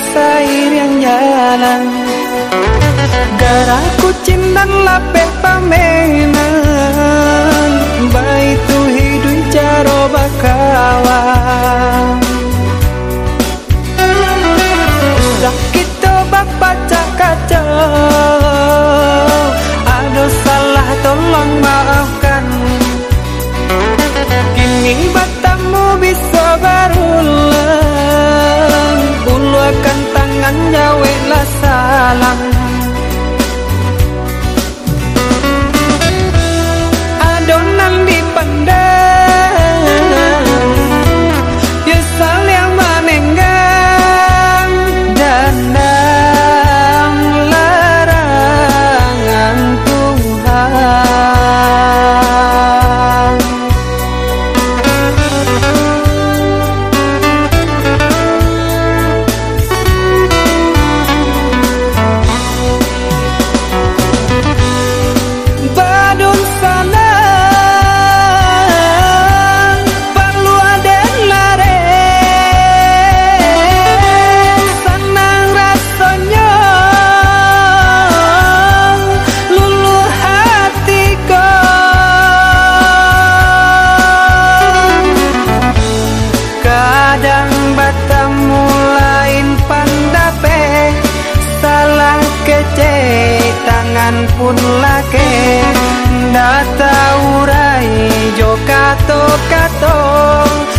sair yang jalan. Garaku cindang lapet pamenang la kan pun lake Data urai jo kato katong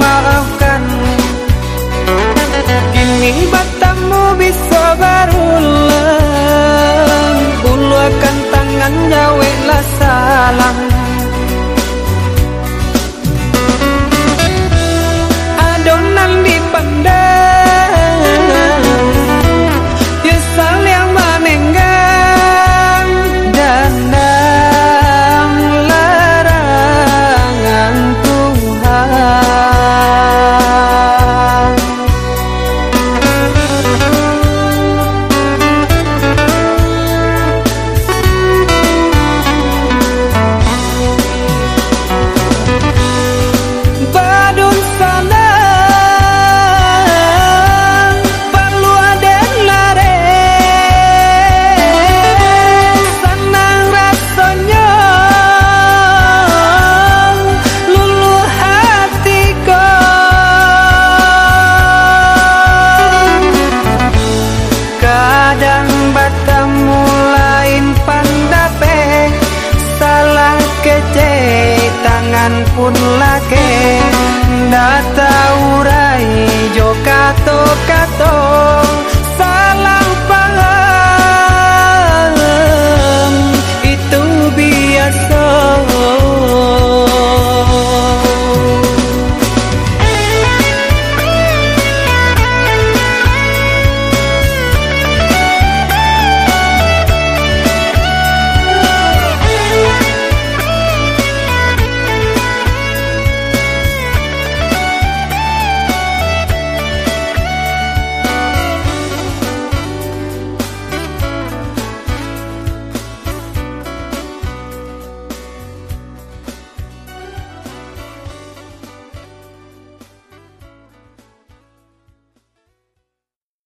maafkan. Kini batamu bisa berulang. Ulurkan tangannya welah salah